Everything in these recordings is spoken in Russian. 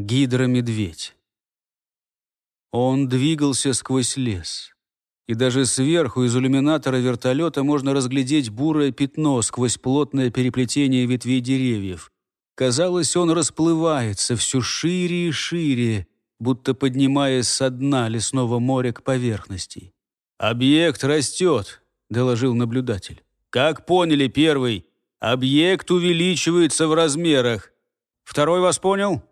Гидромедведь. Он двигался сквозь лес. И даже сверху из иллюминатора вертолета можно разглядеть бурое пятно сквозь плотное переплетение ветвей деревьев. Казалось, он расплывается все шире и шире, будто поднимаясь со дна лесного моря к поверхности. «Объект растет», — доложил наблюдатель. «Как поняли первый, объект увеличивается в размерах. Второй вас понял?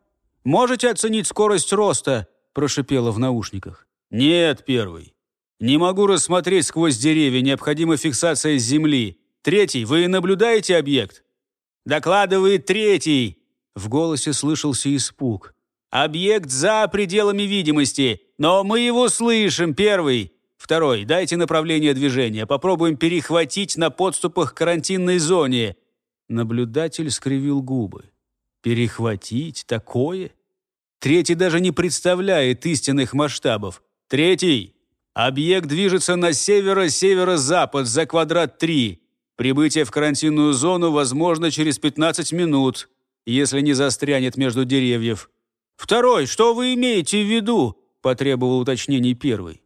Можете оценить скорость роста?» — прошипело в наушниках. «Нет, первый. Не могу рассмотреть сквозь деревья, необходима фиксация с земли. Третий, вы наблюдаете объект?» «Докладывает третий!» В голосе слышался испуг. «Объект за пределами видимости, но мы его слышим, первый!» «Второй, дайте направление движения, попробуем перехватить на подступах к карантинной зоне». Наблюдатель скривил губы. «Перехватить? Такое?» Третий даже не представляет истинных масштабов. Третий. Объект движется на северо-северо-запад за квадрат 3. Прибытие в карантинную зону возможно через 15 минут, если не застрянет между деревьев. «Второй, что вы имеете в виду?» – потребовал уточнений первый.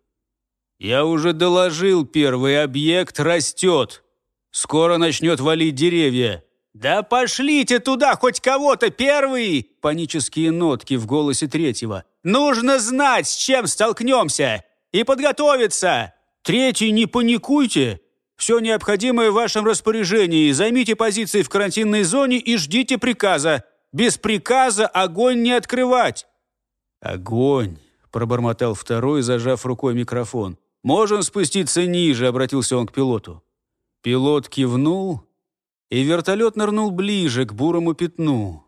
«Я уже доложил, первый объект растет. Скоро начнет валить деревья». «Да пошлите туда хоть кого-то, первый!» Панические нотки в голосе третьего. «Нужно знать, с чем столкнемся, и подготовиться!» «Третий, не паникуйте!» Все необходимое в вашем распоряжении. Займите позиции в карантинной зоне и ждите приказа. Без приказа огонь не открывать». «Огонь», — пробормотал второй, зажав рукой микрофон. «Можем спуститься ниже», — обратился он к пилоту. Пилот кивнул, и вертолет нырнул ближе к бурому пятну.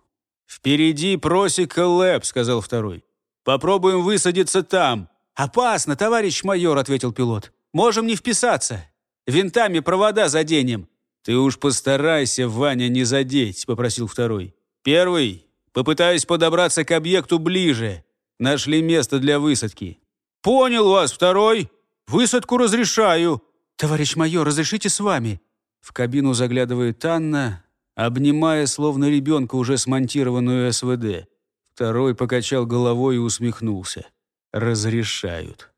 «Впереди просека Лэп», — сказал второй. «Попробуем высадиться там». «Опасно, товарищ майор», — ответил пилот. «Можем не вписаться. Винтами провода заденем». «Ты уж постарайся, Ваня, не задеть», — попросил второй. «Первый. Попытаюсь подобраться к объекту ближе. Нашли место для высадки». «Понял вас, второй. Высадку разрешаю». «Товарищ майор, разрешите с вами?» В кабину заглядывает Анна, обнимая, словно ребенка, уже смонтированную СВД. Второй покачал головой и усмехнулся. «Разрешают».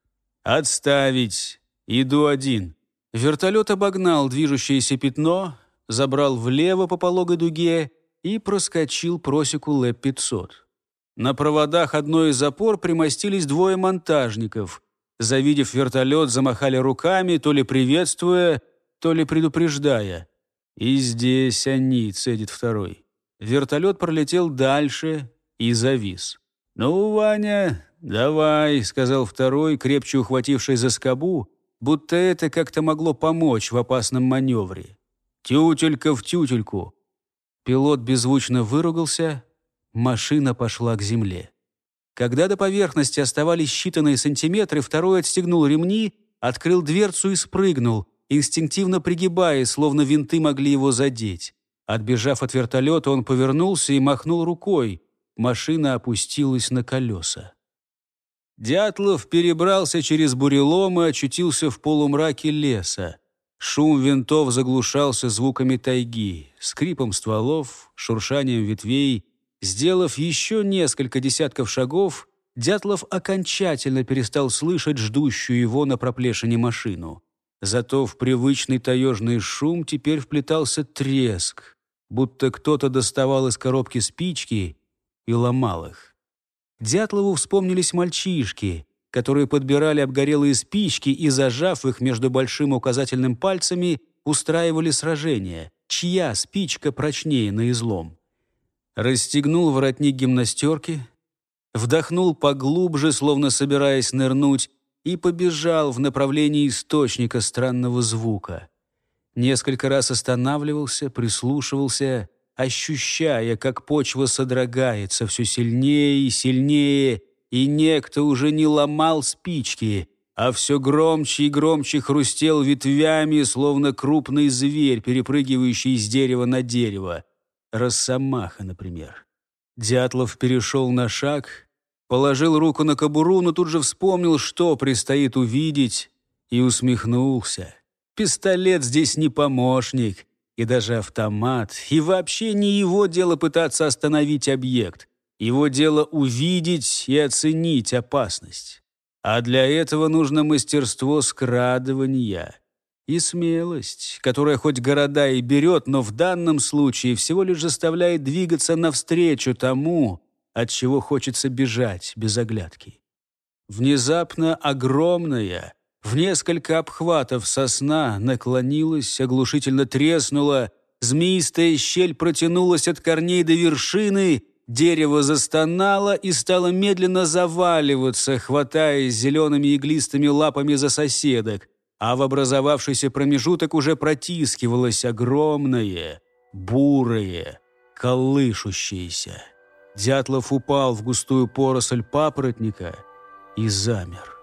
«Отставить. Иду один». Вертолет обогнал движущееся пятно, забрал влево по пологой дуге и проскочил просеку ЛЭП-500. На проводах одной из запор примостились двое монтажников. Завидев вертолет, замахали руками, то ли приветствуя, то ли предупреждая. И здесь они, цедит второй. Вертолет пролетел дальше и завис. «Ну, Ваня, давай», — сказал второй, крепче ухвативший за скобу, будто это как-то могло помочь в опасном маневре. «Тютелька в тютельку!» Пилот беззвучно выругался, машина пошла к земле. Когда до поверхности оставались считанные сантиметры, второй отстегнул ремни, открыл дверцу и спрыгнул, инстинктивно пригибаясь, словно винты могли его задеть. Отбежав от вертолета, он повернулся и махнул рукой. Машина опустилась на колеса. Дятлов перебрался через бурелом и очутился в полумраке леса. Шум винтов заглушался звуками тайги, скрипом стволов, шуршанием ветвей. Сделав еще несколько десятков шагов, Дятлов окончательно перестал слышать ждущую его на проплешине машину. Зато в привычный таежный шум теперь вплетался треск, будто кто-то доставал из коробки спички и ломал их. Дятлову вспомнились мальчишки, которые подбирали обгорелые спички и, зажав их между большим указательным пальцами, устраивали сражение, чья спичка прочнее на излом. Расстегнул воротник гимнастерки, вдохнул поглубже, словно собираясь нырнуть, и побежал в направлении источника странного звука. Несколько раз останавливался, прислушивался, ощущая, как почва содрогается все сильнее и сильнее, и некто уже не ломал спички, а все громче и громче хрустел ветвями, словно крупный зверь, перепрыгивающий с дерева на дерево. Росомаха, например. Дятлов перешел на шаг, положил руку на кобуру, но тут же вспомнил, что предстоит увидеть, и усмехнулся. Пистолет здесь не помощник, и даже автомат, и вообще не его дело пытаться остановить объект. Его дело увидеть и оценить опасность. А для этого нужно мастерство скрадывания и смелость, которая хоть города и берет, но в данном случае всего лишь заставляет двигаться навстречу тому, от чего хочется бежать без оглядки. Внезапно огромная, в несколько обхватов сосна наклонилась, оглушительно треснула, змеистая щель протянулась от корней до вершины, дерево застонало и стало медленно заваливаться, хватаясь зелеными иглистыми лапами за соседок, а в образовавшийся промежуток уже протискивалось огромное, бурое, колышущееся. Дятлов упал в густую поросль папоротника и замер.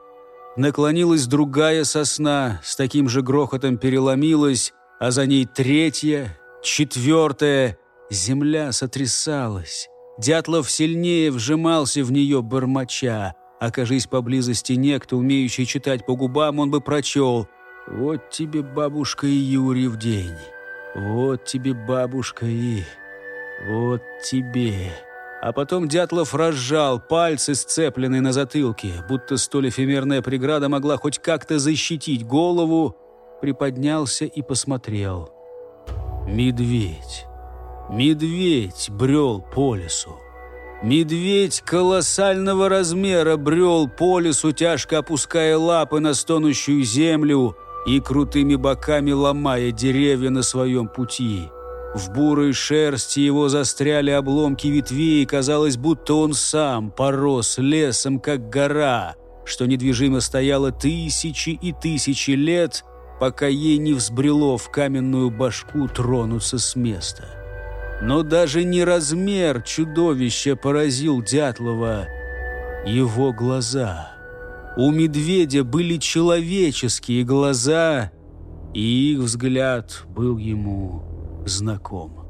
Наклонилась другая сосна, с таким же грохотом переломилась, а за ней третья, четвертая. Земля сотрясалась. Дятлов сильнее вжимался в нее бормоча. Окажись поблизости некто, умеющий читать по губам, он бы прочел «Вот тебе, бабушка, и Юрьев день, вот тебе, бабушка, и... вот тебе...» А потом Дятлов разжал пальцы, сцепленные на затылке, будто столь эфемерная преграда могла хоть как-то защитить голову, приподнялся и посмотрел. Медведь. Медведь брел по лесу. Медведь колоссального размера брел по лесу, тяжко опуская лапы на стонущую землю и крутыми боками ломая деревья на своем пути. В бурой шерсти его застряли обломки ветвей, и казалось, будто он сам порос лесом, как гора, что недвижимо стояла тысячи и тысячи лет, пока ей не взбрело в каменную башку тронуться с места. Но даже не размер чудовища поразил Дятлова, его глаза. У медведя были человеческие глаза, и их взгляд был ему знаком.